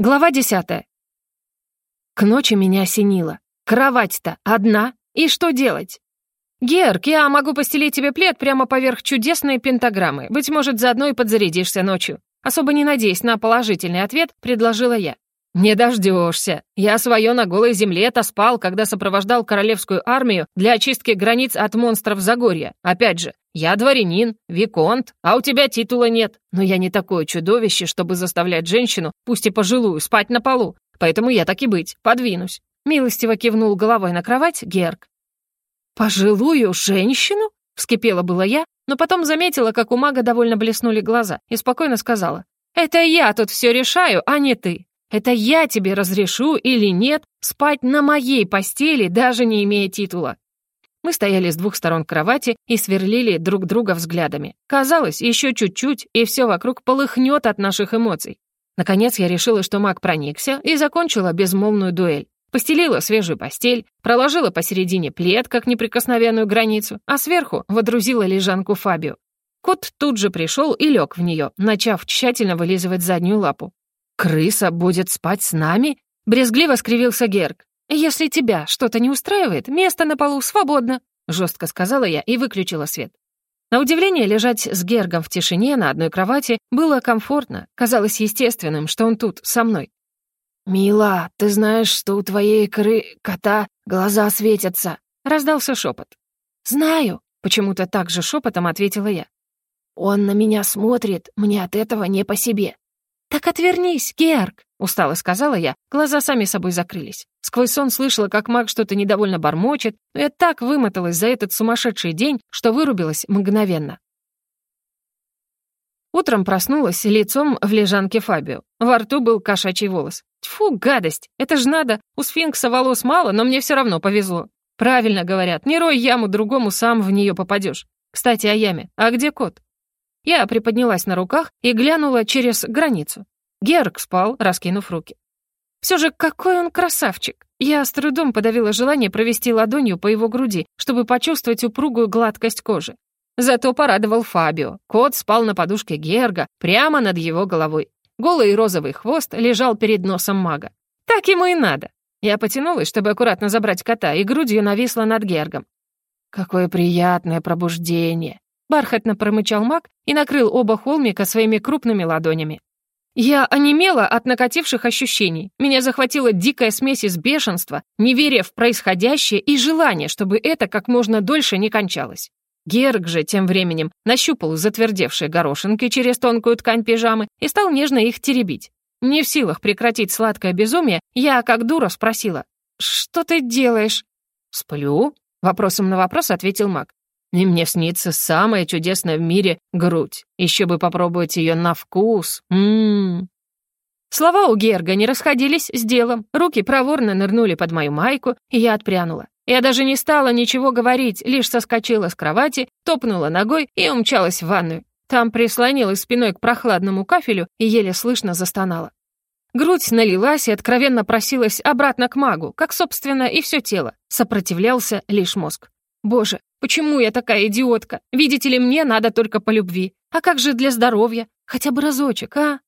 Глава десятая. К ночи меня осенило. Кровать-то одна, и что делать? «Герк, я могу постелить тебе плед прямо поверх чудесной пентаграммы. Быть может, заодно и подзарядишься ночью». Особо не надеясь на положительный ответ, предложила я. «Не дождешься. Я свое на голой земле-то спал, когда сопровождал королевскую армию для очистки границ от монстров Загорья. Опять же, я дворянин, виконт, а у тебя титула нет. Но я не такое чудовище, чтобы заставлять женщину, пусть и пожилую, спать на полу. Поэтому я так и быть, подвинусь». Милостиво кивнул головой на кровать Герк. «Пожилую женщину?» — вскипела была я, но потом заметила, как у мага довольно блеснули глаза, и спокойно сказала. «Это я тут все решаю, а не ты. Это я тебе разрешу или нет спать на моей постели, даже не имея титула. Мы стояли с двух сторон кровати и сверлили друг друга взглядами. Казалось, еще чуть-чуть, и все вокруг полыхнет от наших эмоций. Наконец я решила, что маг проникся, и закончила безмолвную дуэль. Постелила свежую постель, проложила посередине плед, как неприкосновенную границу, а сверху водрузила лежанку Фабио. Кот тут же пришел и лег в нее, начав тщательно вылизывать заднюю лапу. «Крыса будет спать с нами?» — брезгливо скривился Герк. «Если тебя что-то не устраивает, место на полу свободно», — жестко сказала я и выключила свет. На удивление, лежать с Гергом в тишине на одной кровати было комфортно, казалось естественным, что он тут, со мной. «Мила, ты знаешь, что у твоей кры... кота глаза светятся?» — раздался шепот. «Знаю», — почему-то так же шепотом ответила я. «Он на меня смотрит, мне от этого не по себе. «Так отвернись, Герк!» — устало сказала я. Глаза сами собой закрылись. Сквозь сон слышала, как маг что-то недовольно бормочет, но я так вымоталась за этот сумасшедший день, что вырубилась мгновенно. Утром проснулась лицом в лежанке Фабио. Во рту был кошачий волос. Тьфу, гадость! Это ж надо! У сфинкса волос мало, но мне все равно повезло. Правильно говорят, не рой яму другому, сам в нее попадешь. Кстати, о яме. А где кот? Я приподнялась на руках и глянула через границу. Герк спал, раскинув руки. Все же какой он красавчик! Я с трудом подавила желание провести ладонью по его груди, чтобы почувствовать упругую гладкость кожи. Зато порадовал Фабио. Кот спал на подушке Герга, прямо над его головой. Голый розовый хвост лежал перед носом мага. Так ему и надо. Я потянулась, чтобы аккуратно забрать кота, и грудью нависла над Гергом. Какое приятное пробуждение. Бархатно промычал маг и накрыл оба холмика своими крупными ладонями. Я онемела от накативших ощущений. Меня захватила дикая смесь из бешенства, неверия в происходящее и желания, чтобы это как можно дольше не кончалось. Герг же тем временем нащупал затвердевшие горошинки через тонкую ткань пижамы и стал нежно их теребить. Не в силах прекратить сладкое безумие, я, как дура, спросила, «Что ты делаешь?» «Сплю», — вопросом на вопрос ответил маг. И мне снится самая чудесная в мире грудь. Еще бы попробовать ее на вкус. Ммм. Слова у Герга не расходились с делом. Руки проворно нырнули под мою майку, и я отпрянула. Я даже не стала ничего говорить, лишь соскочила с кровати, топнула ногой и умчалась в ванную. Там прислонилась спиной к прохладному кафелю и еле слышно застонала. Грудь налилась и откровенно просилась обратно к магу, как, собственно, и все тело. Сопротивлялся лишь мозг. Боже, почему я такая идиотка? Видите ли, мне надо только по любви. А как же для здоровья? Хотя бы разочек, а?